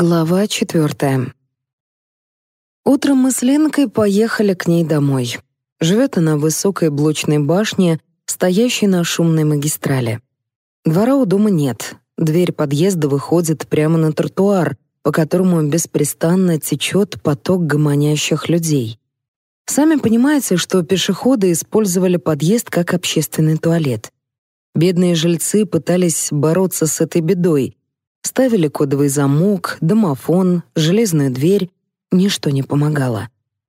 Глава четвертая. Утром мы с Ленкой поехали к ней домой. Живет она в высокой блочной башне, стоящей на шумной магистрали. Двора у дома нет. Дверь подъезда выходит прямо на тротуар, по которому беспрестанно течет поток гомонящих людей. Сами понимаете, что пешеходы использовали подъезд как общественный туалет. Бедные жильцы пытались бороться с этой бедой — Ставили кодовый замок, домофон, железную дверь. Ничто не помогало.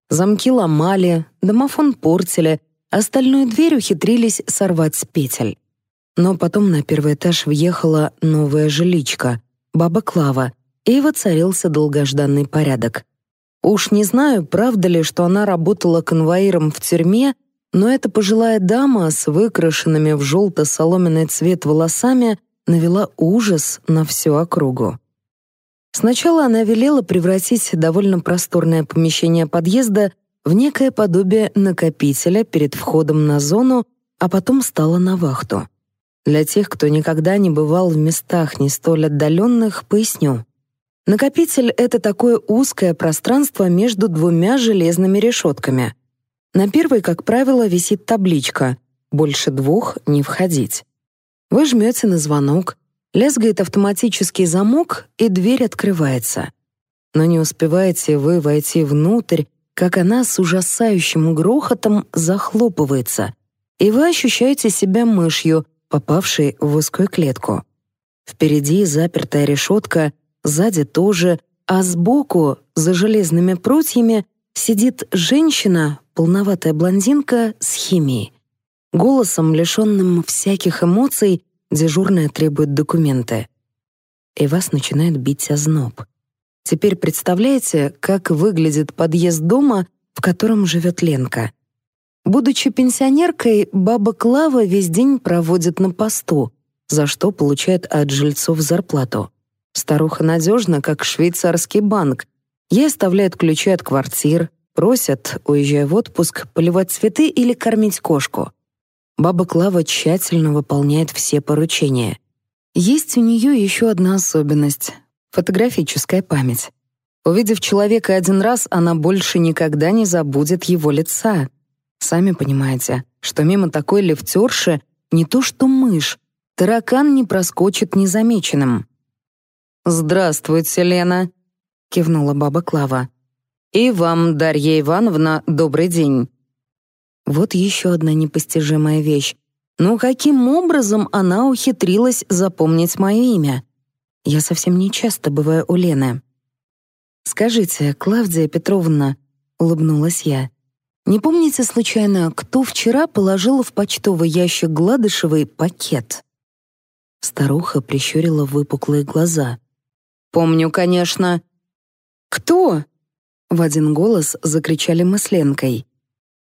Замки ломали, домофон портили, остальную дверь ухитрились сорвать с петель. Но потом на первый этаж въехала новая жиличка, баба Клава, и воцарился долгожданный порядок. Уж не знаю, правда ли, что она работала конвоиром в тюрьме, но эта пожилая дама с выкрашенными в желто-соломенный цвет волосами навела ужас на всю округу. Сначала она велела превратить довольно просторное помещение подъезда в некое подобие накопителя перед входом на зону, а потом стала на вахту. Для тех, кто никогда не бывал в местах не столь отдаленных, поясню. Накопитель — это такое узкое пространство между двумя железными решетками. На первой, как правило, висит табличка «Больше двух не входить». Вы жмете на звонок, лязгает автоматический замок, и дверь открывается. Но не успеваете вы войти внутрь, как она с ужасающим грохотом захлопывается, и вы ощущаете себя мышью, попавшей в узкую клетку. Впереди запертая решетка, сзади тоже, а сбоку, за железными прутьями, сидит женщина, полноватая блондинка с химией. Голосом, лишенным всяких эмоций, дежурная требует документы. И вас начинает бить озноб. Теперь представляете, как выглядит подъезд дома, в котором живет Ленка. Будучи пенсионеркой, баба Клава весь день проводит на посту, за что получает от жильцов зарплату. Старуха надежна, как швейцарский банк. Ей оставляют ключи от квартир, просят, уезжая в отпуск, поливать цветы или кормить кошку. Баба Клава тщательно выполняет все поручения. Есть у нее еще одна особенность — фотографическая память. Увидев человека один раз, она больше никогда не забудет его лица. Сами понимаете, что мимо такой лифтерши не то что мышь, таракан не проскочит незамеченным. «Здравствуйте, Лена», — кивнула баба Клава. «И вам, Дарья Ивановна, добрый день. Вот еще одна непостижимая вещь. Но каким образом она ухитрилась запомнить мое имя? Я совсем не часто бываю у Лены. Скажите, Клавдия Петровна, улыбнулась я. Не помните случайно, кто вчера положил в почтовый ящик Гладышевой пакет? Старуха прищурила выпуклые глаза. Помню, конечно. Кто? В один голос закричали мы с Ленкой.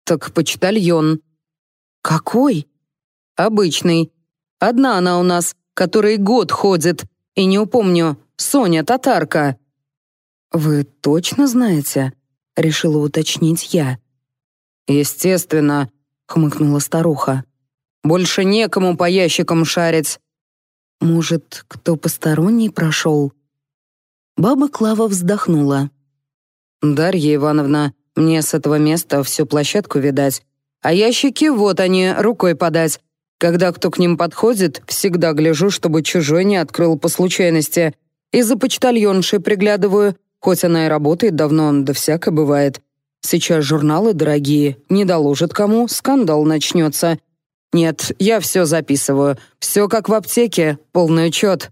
«Так почтальон». «Какой?» «Обычный. Одна она у нас, который год ходит, и не упомню, Соня Татарка». «Вы точно знаете?» — решила уточнить я. «Естественно», — хмыкнула старуха. «Больше некому по ящикам шарить». «Может, кто посторонний прошел?» Баба Клава вздохнула. «Дарья Ивановна, мне с этого места всю площадку видать. А ящики, вот они, рукой подать. Когда кто к ним подходит, всегда гляжу, чтобы чужой не открыл по случайности. И за почтальоншей приглядываю, хоть она и работает давно, да всяко бывает. Сейчас журналы дорогие, не доложат кому, скандал начнется. Нет, я все записываю, все как в аптеке, полный учет.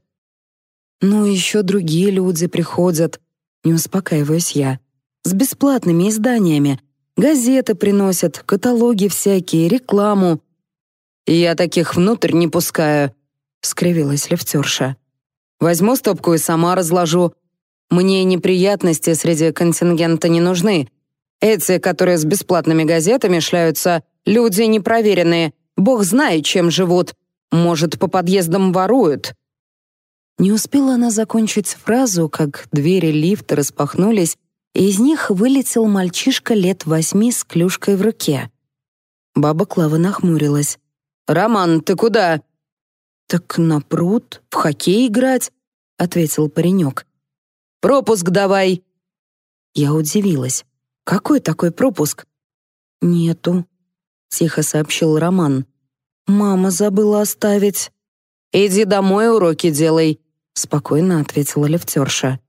Ну, еще другие люди приходят. Не успокаиваюсь я с бесплатными изданиями. Газеты приносят, каталоги всякие, рекламу. «Я таких внутрь не пускаю», — скривилась лифтерша. «Возьму стопку и сама разложу. Мне неприятности среди контингента не нужны. Эти, которые с бесплатными газетами шляются, люди непроверенные. Бог знает, чем живут. Может, по подъездам воруют». Не успела она закончить фразу, как двери лифта распахнулись, из них вылетел мальчишка лет восьми с клюшкой в руке. Баба Клава нахмурилась. «Роман, ты куда?» «Так на пруд, в хоккей играть», — ответил паренек. «Пропуск давай!» Я удивилась. «Какой такой пропуск?» «Нету», — тихо сообщил Роман. «Мама забыла оставить». «Иди домой уроки делай», — спокойно ответила лифтерша.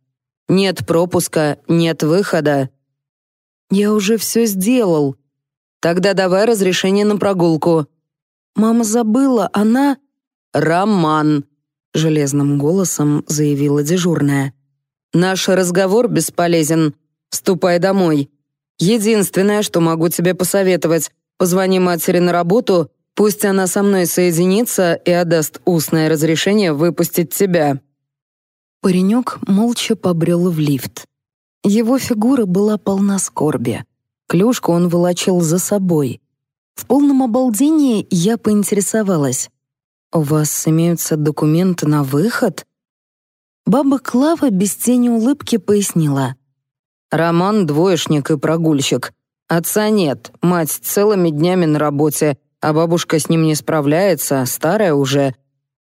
Нет пропуска, нет выхода. Я уже все сделал. Тогда давай разрешение на прогулку. Мама забыла, она Роман, железным голосом заявила дежурная. Наш разговор бесполезен. Ступай домой. Единственное, что могу тебе посоветовать, позвони матери на работу, пусть она со мной соединится и отдаст устное разрешение выпустить тебя. Паренек молча побрел в лифт. Его фигура была полна скорби. Клюшку он волочил за собой. В полном обалдении я поинтересовалась. «У вас имеются документы на выход?» Баба Клава без тени улыбки пояснила. «Роман — двоечник и прогульщик. Отца нет, мать целыми днями на работе, а бабушка с ним не справляется, старая уже.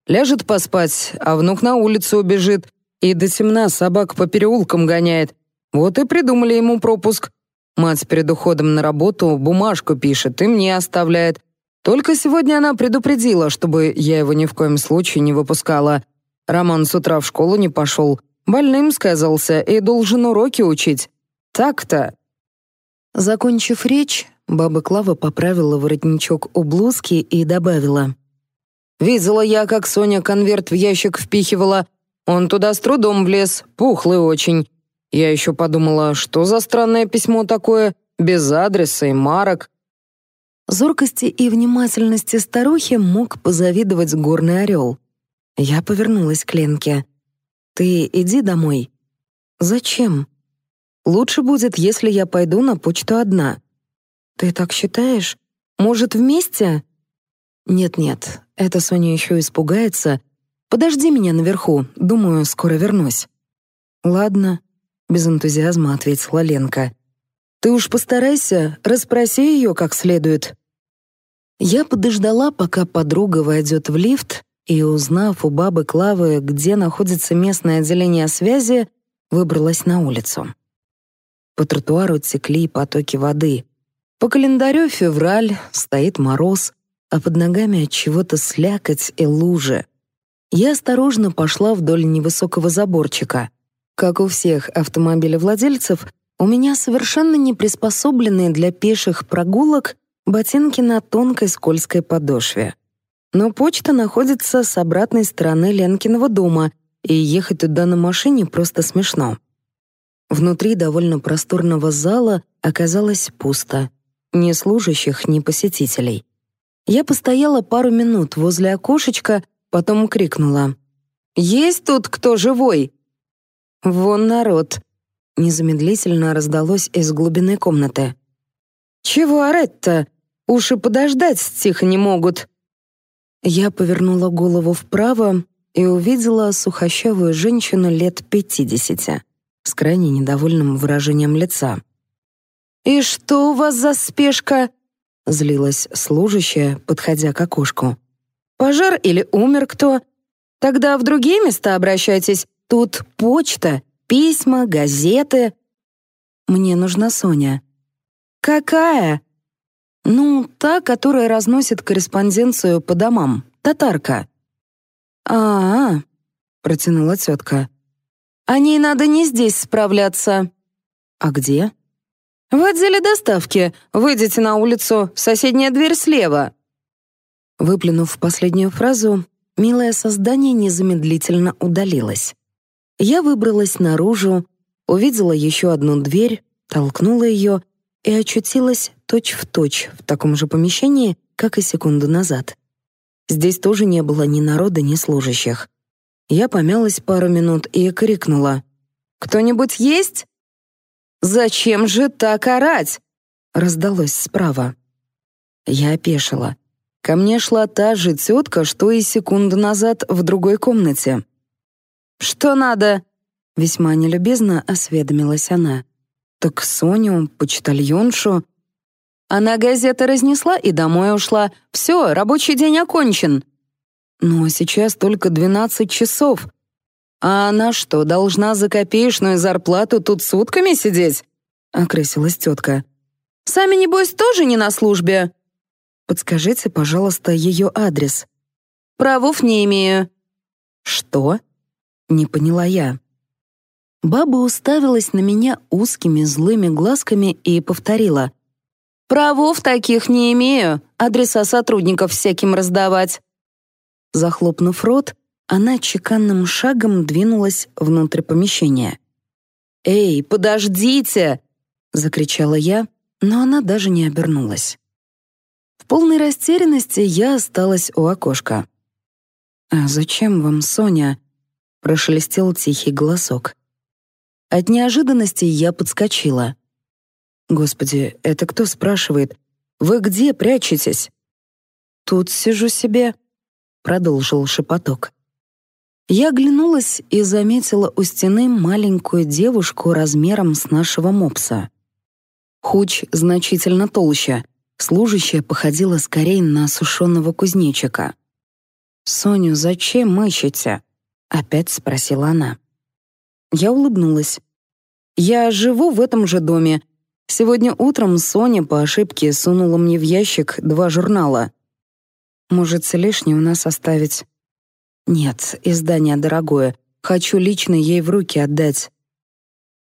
Ляжет поспать, а внук на улицу убежит, и до семна собак по переулкам гоняет. Вот и придумали ему пропуск. Мать перед уходом на работу бумажку пишет и мне оставляет. Только сегодня она предупредила, чтобы я его ни в коем случае не выпускала. Роман с утра в школу не пошел. Больным сказался и должен уроки учить. Так-то. Закончив речь, баба Клава поправила воротничок у блузки и добавила. «Видела я, как Соня конверт в ящик впихивала, он туда с трудом влез, пухлый очень. Я еще подумала, что за странное письмо такое, без адреса и марок. Зоркости и внимательности старухи мог позавидовать горный орел. Я повернулась к Ленке. «Ты иди домой». «Зачем?» «Лучше будет, если я пойду на почту одна». «Ты так считаешь? Может, вместе?» «Нет-нет, это Соня еще испугается», Подожди меня наверху, думаю, скоро вернусь. Ладно, без энтузиазма ответила Ленка. Ты уж постарайся, расспроси ее как следует. Я подождала, пока подруга войдет в лифт, и, узнав у бабы Клавы, где находится местное отделение связи, выбралась на улицу. По тротуару текли потоки воды. По календарю февраль, стоит мороз, а под ногами от чего-то слякоть и лужи я осторожно пошла вдоль невысокого заборчика. Как у всех автомобилевладельцев, у меня совершенно не приспособленные для пеших прогулок ботинки на тонкой скользкой подошве. Но почта находится с обратной стороны Ленкиного дома, и ехать туда на машине просто смешно. Внутри довольно просторного зала оказалось пусто. Ни служащих, ни посетителей. Я постояла пару минут возле окошечка, потом крикнула. «Есть тут кто живой?» «Вон народ!» Незамедлительно раздалось из глубины комнаты. «Чего орать-то? Уши подождать тихо не могут!» Я повернула голову вправо и увидела сухощавую женщину лет пятидесяти с крайне недовольным выражением лица. «И что у вас за спешка?» — злилась служащая, подходя к окошку. Пожар или умер кто? Тогда в другие места обращайтесь. Тут почта, письма, газеты. Мне нужна Соня. Какая? Ну, та, которая разносит корреспонденцию по домам. Татарка. А-а, протянула тетка. О ней надо не здесь справляться. А где? В отделе доставки. Выйдите на улицу, соседняя дверь слева. Выплюнув последнюю фразу, милое создание незамедлительно удалилось. Я выбралась наружу, увидела еще одну дверь, толкнула ее и очутилась точь-в-точь точь в таком же помещении, как и секунду назад. Здесь тоже не было ни народа, ни служащих. Я помялась пару минут и крикнула. «Кто-нибудь есть?» «Зачем же так орать?» раздалось справа. Я опешила. Ко мне шла та же тетка, что и секунду назад в другой комнате. «Что надо?» — весьма нелюбезно осведомилась она. «Так Соню, почтальоншу...» Она газеты разнесла и домой ушла. «Все, рабочий день окончен». «Но сейчас только 12 часов. А она что, должна за копеечную зарплату тут сутками сидеть?» — окрысилась тетка. «Сами, небось, тоже не на службе?» Подскажите, пожалуйста, ее адрес. Правов не имею. Что? Не поняла я. Баба уставилась на меня узкими злыми глазками и повторила. «Правов таких не имею, адреса сотрудников всяким раздавать». Захлопнув рот, она чеканным шагом двинулась внутрь помещения. «Эй, подождите!» — закричала я, но она даже не обернулась. В полной растерянности я осталась у окошка. «А зачем вам Соня?» — прошелестел тихий голосок. От неожиданности я подскочила. «Господи, это кто спрашивает? Вы где прячетесь?» «Тут сижу себе», — продолжил шепоток. Я оглянулась и заметила у стены маленькую девушку размером с нашего мопса. Хуч значительно толще — Служащая походила скорее на осушенного кузнечика. «Соню, зачем мычите?» — опять спросила она. Я улыбнулась. «Я живу в этом же доме. Сегодня утром Соня по ошибке сунула мне в ящик два журнала. Может, лишний у нас оставить?» «Нет, издание дорогое. Хочу лично ей в руки отдать».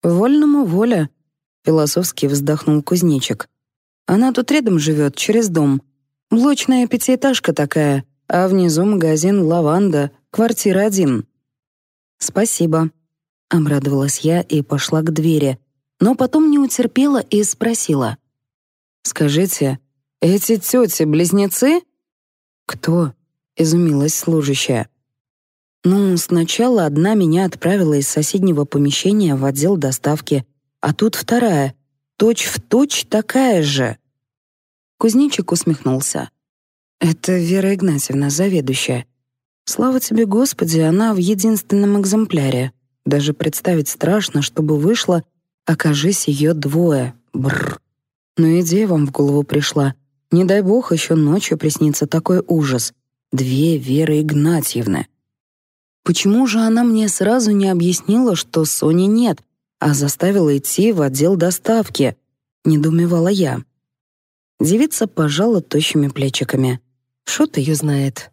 «Вольному воля», — философски вздохнул кузнечик. Она тут рядом живет, через дом. Блочная пятиэтажка такая, а внизу магазин «Лаванда», квартира один. «Спасибо», — обрадовалась я и пошла к двери, но потом не утерпела и спросила. «Скажите, эти тети-близнецы?» «Кто?» — изумилась служащая. «Ну, сначала одна меня отправила из соседнего помещения в отдел доставки, а тут вторая, точь-в-точь точь такая же». Кузнечик усмехнулся. «Это Вера Игнатьевна, заведующая. Слава тебе, Господи, она в единственном экземпляре. Даже представить страшно, чтобы вышло, окажись ее двое. Бррр. Но идея вам в голову пришла. Не дай бог еще ночью приснится такой ужас. Две Веры Игнатьевны. Почему же она мне сразу не объяснила, что Сони нет, а заставила идти в отдел доставки? Недоумевала я. Девица пожала тощими плечиками. Шут ее знает.